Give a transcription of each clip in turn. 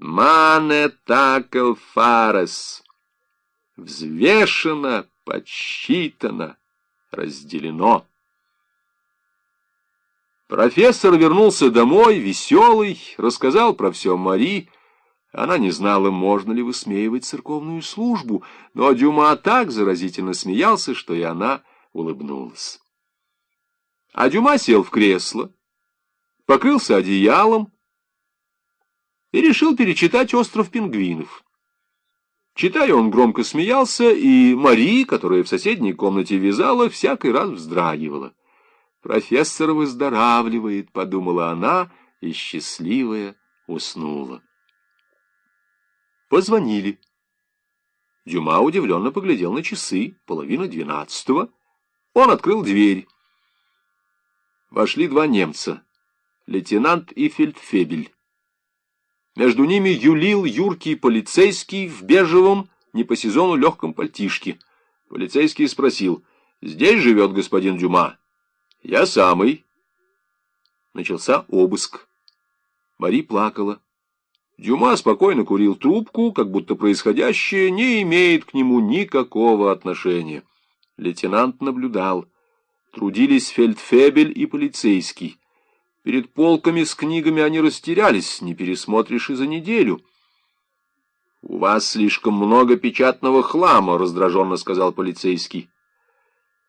Мане такел фарес. Взвешено, подсчитано, разделено. Профессор вернулся домой, веселый, рассказал про все Мари. Она не знала, можно ли высмеивать церковную службу, но Дюма так заразительно смеялся, что и она улыбнулась. А Дюма сел в кресло, покрылся одеялом и решил перечитать «Остров пингвинов». Читая, он громко смеялся, и Мари, которая в соседней комнате вязала, всякий раз вздрагивала. «Профессор выздоравливает», — подумала она, и счастливая уснула. Позвонили. Дюма удивленно поглядел на часы, половина двенадцатого. Он открыл дверь. Вошли два немца, лейтенант и фельдфебель. Между ними юлил юркий полицейский в бежевом, не по сезону легком пальтишке. Полицейский спросил, «Здесь живет господин Дюма?» «Я самый». Начался обыск. Мари плакала. Дюма спокойно курил трубку, как будто происходящее не имеет к нему никакого отношения. Лейтенант наблюдал. Трудились фельдфебель и полицейский. Перед полками с книгами они растерялись, не пересмотришь и за неделю. — У вас слишком много печатного хлама, — раздраженно сказал полицейский.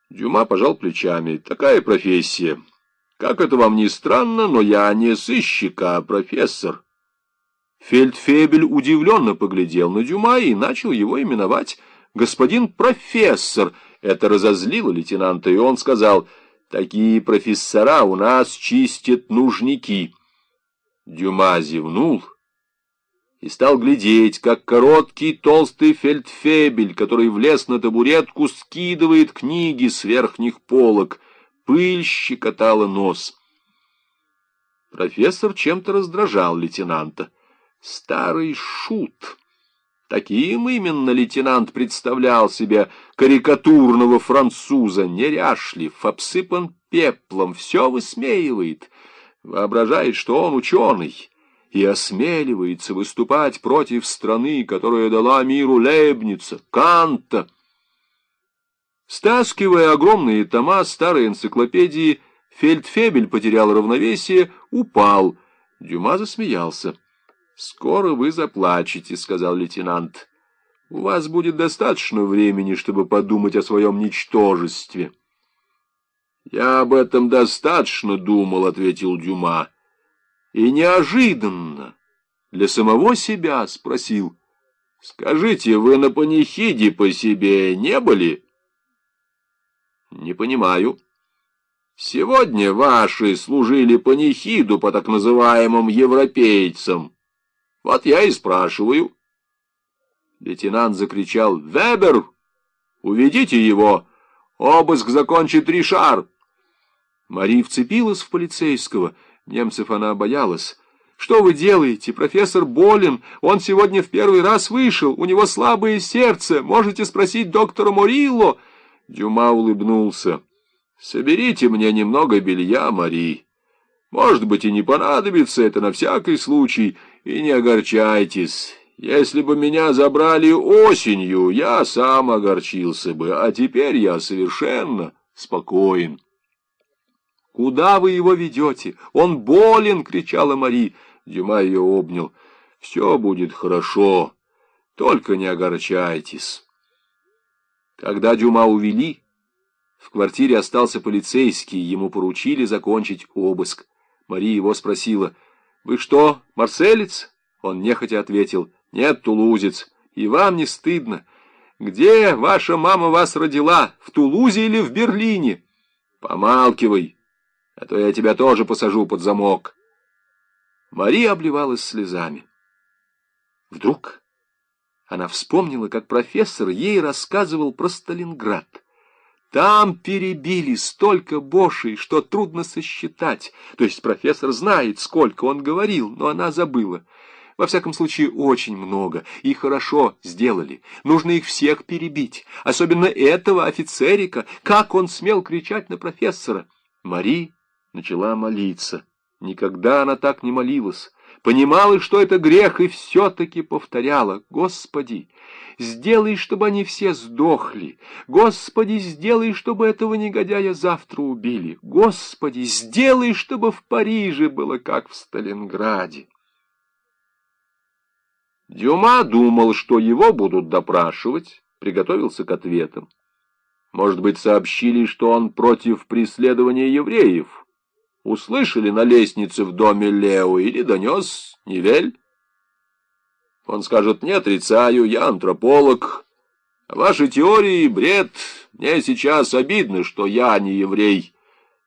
Дюма пожал плечами. — Такая профессия. Как это вам ни странно, но я не сыщик, а профессор. Фельдфебель удивленно поглядел на Дюма и начал его именовать «господин профессор». Это разозлило лейтенанта, и он сказал — Такие профессора у нас чистят нужники. Дюма зевнул и стал глядеть, как короткий толстый фельдфебель, который влез на табуретку, скидывает книги с верхних полок. Пыль щекотала нос. Профессор чем-то раздражал лейтенанта. Старый шут. Таким именно лейтенант представлял себе карикатурного француза, неряшлив, обсыпан пеплом, все высмеивает, воображает, что он ученый, и осмеливается выступать против страны, которая дала миру Лейбница, Канта. Стаскивая огромные тома старой энциклопедии, Фельдфебель потерял равновесие, упал. Дюма засмеялся. «Скоро вы заплачете», — сказал лейтенант. «У вас будет достаточно времени, чтобы подумать о своем ничтожестве». «Я об этом достаточно думал», — ответил Дюма. «И неожиданно для самого себя спросил. Скажите, вы на панихиде по себе не были?» «Не понимаю». «Сегодня ваши служили панихиду по так называемым европейцам». Вот я и спрашиваю. Лейтенант закричал «Вебер! Уведите его! Обыск закончит Ришар!» Мари вцепилась в полицейского. Немцев она боялась. «Что вы делаете? Профессор болен. Он сегодня в первый раз вышел. У него слабое сердце. Можете спросить доктора Морилло?» Дюма улыбнулся. «Соберите мне немного белья, Мари. Может быть, и не понадобится это на всякий случай». И не огорчайтесь, если бы меня забрали осенью, я сам огорчился бы, а теперь я совершенно спокоен. «Куда вы его ведете? Он болен!» — кричала Мари. Дюма ее обнял. «Все будет хорошо, только не огорчайтесь». Когда Дюма увели, в квартире остался полицейский, ему поручили закончить обыск. Мари его спросила — «Вы что, марселец?» Он нехотя ответил. «Нет, тулузец. И вам не стыдно. Где ваша мама вас родила? В Тулузе или в Берлине?» «Помалкивай, а то я тебя тоже посажу под замок». Мария обливалась слезами. Вдруг она вспомнила, как профессор ей рассказывал про Сталинград. Там перебили столько бошей, что трудно сосчитать. То есть профессор знает, сколько он говорил, но она забыла. Во всяком случае, очень много. И хорошо сделали. Нужно их всех перебить. Особенно этого офицерика. Как он смел кричать на профессора? Мари начала молиться. Никогда она так не молилась. Понимала, что это грех, и все-таки повторяла, «Господи, сделай, чтобы они все сдохли! Господи, сделай, чтобы этого негодяя завтра убили! Господи, сделай, чтобы в Париже было, как в Сталинграде!» Дюма думал, что его будут допрашивать, приготовился к ответам. Может быть, сообщили, что он против преследования евреев. Услышали на лестнице в доме Лео или донес Невель? Он скажет, не отрицаю, я антрополог. Ваши теории — бред. Мне сейчас обидно, что я не еврей.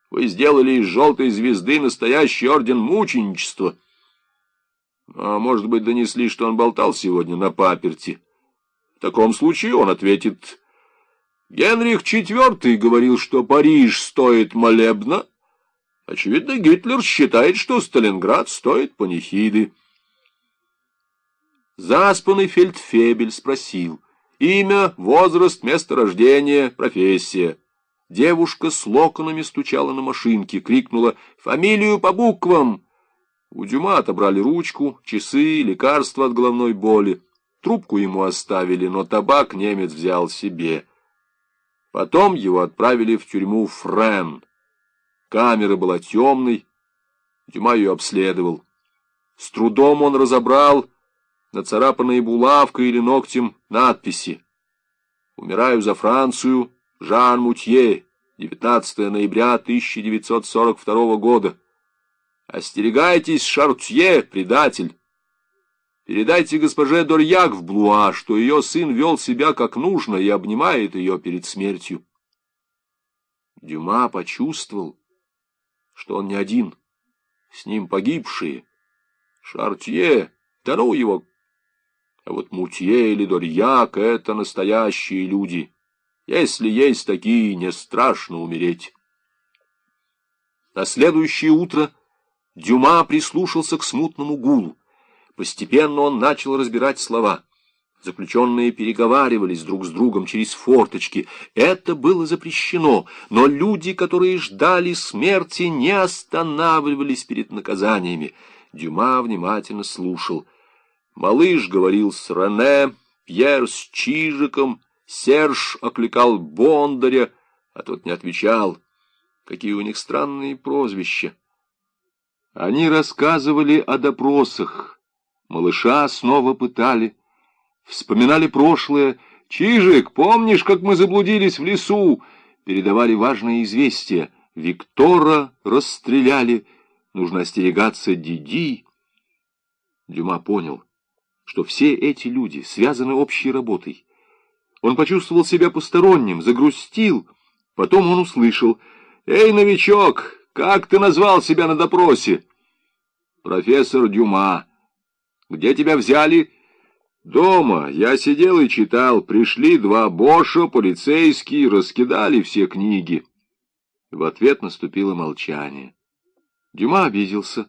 Вы сделали из желтой звезды настоящий орден мученичества. А может быть, донесли, что он болтал сегодня на паперти. В таком случае он ответит... Генрих IV говорил, что Париж стоит молебна. Очевидно, Гитлер считает, что Сталинград стоит панихиды. Заспанный фельдфебель спросил. Имя, возраст, место рождения, профессия. Девушка с локонами стучала на машинке, крикнула «Фамилию по буквам!» У Дюма отобрали ручку, часы, лекарства от головной боли. Трубку ему оставили, но табак немец взял себе. Потом его отправили в тюрьму Френ. Камера была темной, Дюма ее обследовал. С трудом он разобрал нацарапанные булавкой или ногтем надписи. «Умираю за Францию, Жан Мутье, 19 ноября 1942 года. Остерегайтесь, Шартье, предатель!» Передайте госпоже Дорьяк в Блуа, что ее сын вел себя как нужно и обнимает ее перед смертью. Дюма почувствовал, что он не один, с ним погибшие. Шартье, да ну его а вот Мутье или Дорьяк — это настоящие люди. Если есть такие, не страшно умереть. На следующее утро Дюма прислушался к смутному гулу. Постепенно он начал разбирать слова. Заключенные переговаривались друг с другом через форточки. Это было запрещено, но люди, которые ждали смерти, не останавливались перед наказаниями. Дюма внимательно слушал — Малыш говорил с Рене, Пьер с Чижиком, Серж окликал Бондаря, а тот не отвечал. Какие у них странные прозвища. Они рассказывали о допросах. Малыша снова пытали. Вспоминали прошлое. «Чижик, помнишь, как мы заблудились в лесу?» Передавали важные известия. Виктора расстреляли. Нужно остерегаться Диди. Дюма понял что все эти люди связаны общей работой. Он почувствовал себя посторонним, загрустил. Потом он услышал. «Эй, новичок, как ты назвал себя на допросе?» «Профессор Дюма. Где тебя взяли?» «Дома. Я сидел и читал. Пришли два Боша, полицейские, раскидали все книги». В ответ наступило молчание. Дюма обиделся.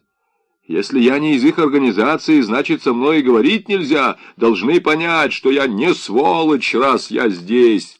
Если я не из их организации, значит, со мной и говорить нельзя. Должны понять, что я не сволочь, раз я здесь.